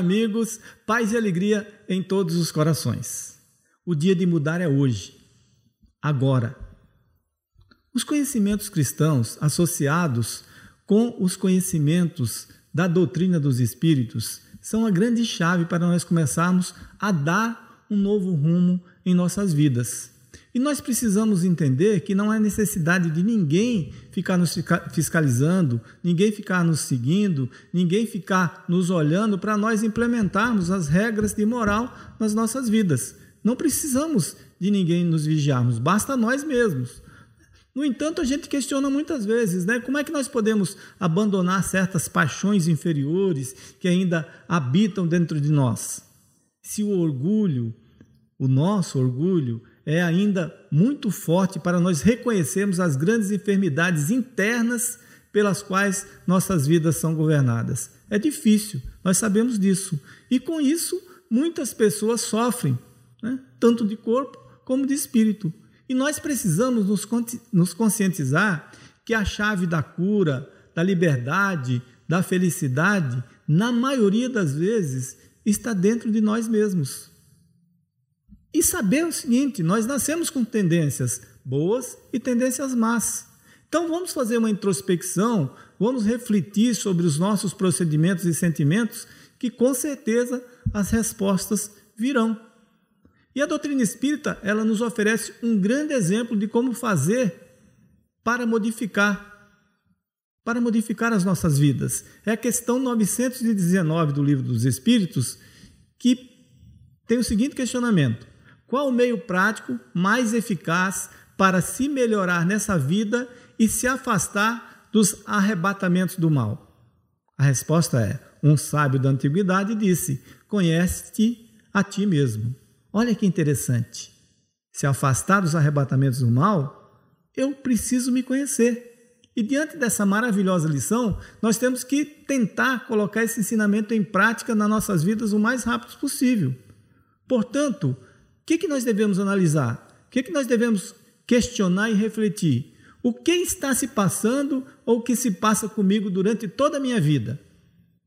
amigos, paz e alegria em todos os corações. O dia de mudar é hoje, agora. Os conhecimentos cristãos associados com os conhecimentos da doutrina dos espíritos são a grande chave para nós começarmos a dar um novo rumo em nossas vidas. E nós precisamos entender que não há necessidade de ninguém ficar nos fiscalizando, ninguém ficar nos seguindo, ninguém ficar nos olhando para nós implementarmos as regras de moral nas nossas vidas. Não precisamos de ninguém nos vigiarmos, basta nós mesmos. No entanto, a gente questiona muitas vezes, né? Como é que nós podemos abandonar certas paixões inferiores que ainda habitam dentro de nós? Se o orgulho, o nosso orgulho, é ainda muito forte para nós reconhecermos as grandes enfermidades internas pelas quais nossas vidas são governadas. É difícil, nós sabemos disso. E com isso, muitas pessoas sofrem, né? tanto de corpo como de espírito. E nós precisamos nos conscientizar que a chave da cura, da liberdade, da felicidade, na maioria das vezes, está dentro de nós mesmos. E saber o seguinte: nós nascemos com tendências boas e tendências más. Então vamos fazer uma introspecção, vamos refletir sobre os nossos procedimentos e sentimentos, que com certeza as respostas virão. E a doutrina espírita, ela nos oferece um grande exemplo de como fazer para modificar para modificar as nossas vidas. É a questão 919 do Livro dos Espíritos que tem o seguinte questionamento: qual o meio prático mais eficaz para se melhorar nessa vida e se afastar dos arrebatamentos do mal? A resposta é: um sábio da antiguidade disse: Conhece-te a ti mesmo. Olha que interessante. Se afastar dos arrebatamentos do mal, eu preciso me conhecer. E diante dessa maravilhosa lição, nós temos que tentar colocar esse ensinamento em prática nas nossas vidas o mais rápido possível. Portanto, que, que nós devemos analisar? O que, que nós devemos questionar e refletir? O que está se passando ou o que se passa comigo durante toda a minha vida?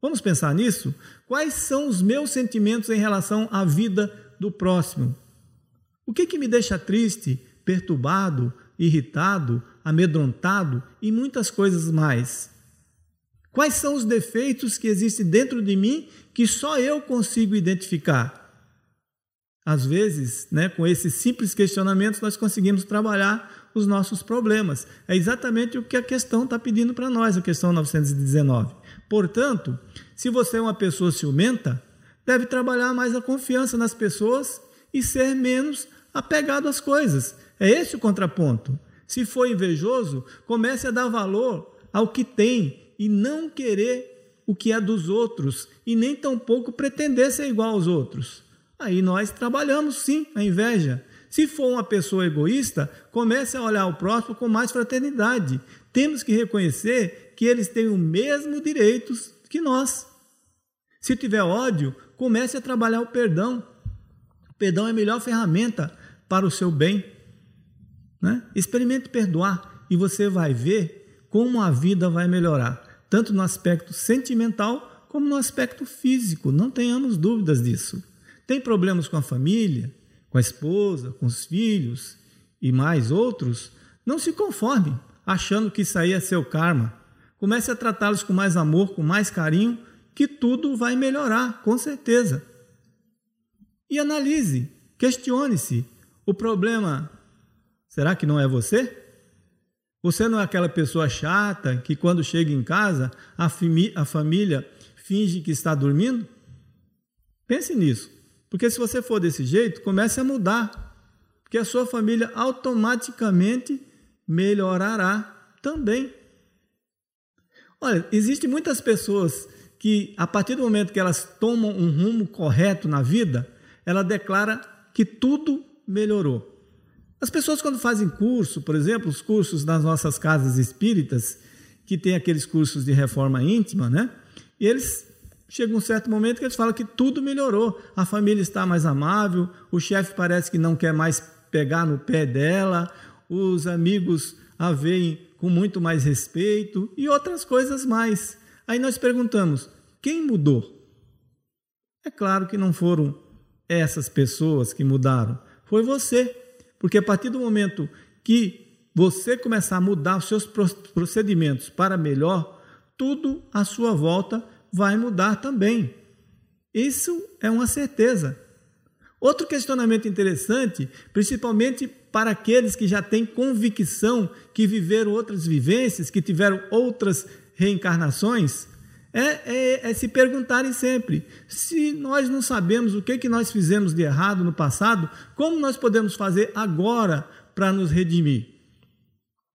Vamos pensar nisso? Quais são os meus sentimentos em relação à vida do próximo? O que, que me deixa triste, perturbado, irritado, amedrontado e muitas coisas mais? Quais são os defeitos que existem dentro de mim que só eu consigo identificar? Às vezes, né, com esses simples questionamentos, nós conseguimos trabalhar os nossos problemas. É exatamente o que a questão está pedindo para nós, a questão 919. Portanto, se você é uma pessoa ciumenta, deve trabalhar mais a confiança nas pessoas e ser menos apegado às coisas. É esse o contraponto. Se for invejoso, comece a dar valor ao que tem e não querer o que é dos outros e nem tampouco pretender ser igual aos outros. Aí nós trabalhamos sim a inveja. Se for uma pessoa egoísta, comece a olhar o próximo com mais fraternidade. Temos que reconhecer que eles têm os mesmos direitos que nós. Se tiver ódio, comece a trabalhar o perdão. O perdão é a melhor ferramenta para o seu bem. Né? Experimente perdoar e você vai ver como a vida vai melhorar, tanto no aspecto sentimental como no aspecto físico. Não tenhamos dúvidas disso. Tem problemas com a família, com a esposa, com os filhos e mais outros? Não se conforme achando que isso aí é seu karma. Comece a tratá-los com mais amor, com mais carinho, que tudo vai melhorar, com certeza. E analise, questione-se: o problema será que não é você? Você não é aquela pessoa chata que, quando chega em casa, a, a família finge que está dormindo? Pense nisso. Porque se você for desse jeito, comece a mudar. Porque a sua família automaticamente melhorará também. Olha, existem muitas pessoas que, a partir do momento que elas tomam um rumo correto na vida, ela declara que tudo melhorou. As pessoas, quando fazem curso, por exemplo, os cursos nas nossas casas espíritas, que tem aqueles cursos de reforma íntima, né? E eles chega um certo momento que eles falam que tudo melhorou. A família está mais amável, o chefe parece que não quer mais pegar no pé dela, os amigos a veem com muito mais respeito e outras coisas mais. Aí nós perguntamos: quem mudou? É claro que não foram essas pessoas que mudaram, foi você. Porque a partir do momento que você começar a mudar os seus procedimentos para melhor, tudo à sua volta vai mudar também. Isso é uma certeza. Outro questionamento interessante, principalmente para aqueles que já têm convicção que viveram outras vivências, que tiveram outras reencarnações, é, é, é, se perguntarem sempre: se nós não sabemos o que, que nós fizemos de errado no passado, como nós podemos fazer agora para nos redimir?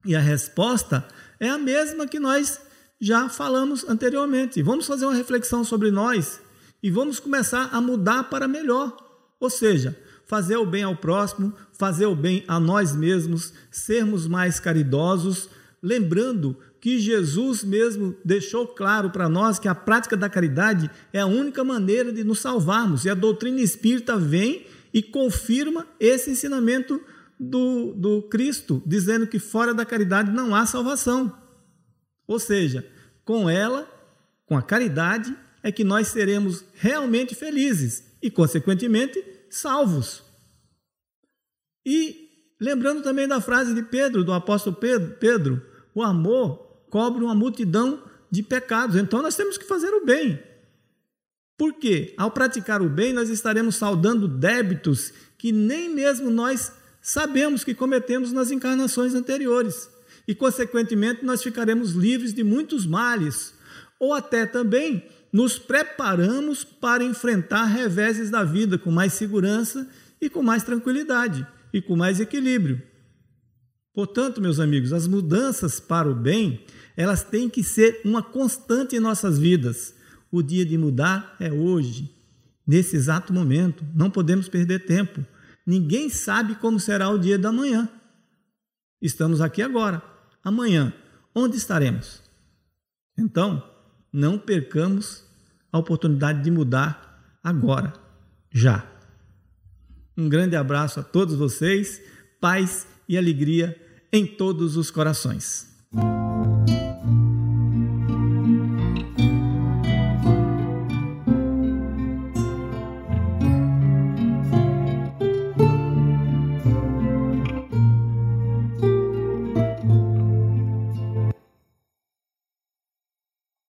E a resposta é a mesma que nós já falamos anteriormente. Vamos fazer uma reflexão sobre nós e vamos começar a mudar para melhor. Ou seja, fazer o bem ao próximo, fazer o bem a nós mesmos, sermos mais caridosos, lembrando que Jesus mesmo deixou claro para nós que a prática da caridade é a única maneira de nos salvarmos. E a doutrina espírita vem e confirma esse ensinamento do, do Cristo, dizendo que fora da caridade não há salvação. Ou seja, com ela, com a caridade, é que nós seremos realmente felizes e, consequentemente, salvos. E lembrando também da frase de Pedro, do apóstolo Pedro, o amor cobre uma multidão de pecados. Então nós temos que fazer o bem. Por quê? Ao praticar o bem, nós estaremos saudando débitos que nem mesmo nós sabemos que cometemos nas encarnações anteriores. E, consequentemente, nós ficaremos livres de muitos males. Ou até também nos preparamos para enfrentar reveses da vida com mais segurança e com mais tranquilidade e com mais equilíbrio. Portanto, meus amigos, as mudanças para o bem, elas têm que ser uma constante em nossas vidas. O dia de mudar é hoje, nesse exato momento. Não podemos perder tempo. Ninguém sabe como será o dia da manhã. Estamos aqui agora. Amanhã, onde estaremos? Então, não percamos a oportunidade de mudar agora, já. Um grande abraço a todos vocês, paz e alegria em todos os corações.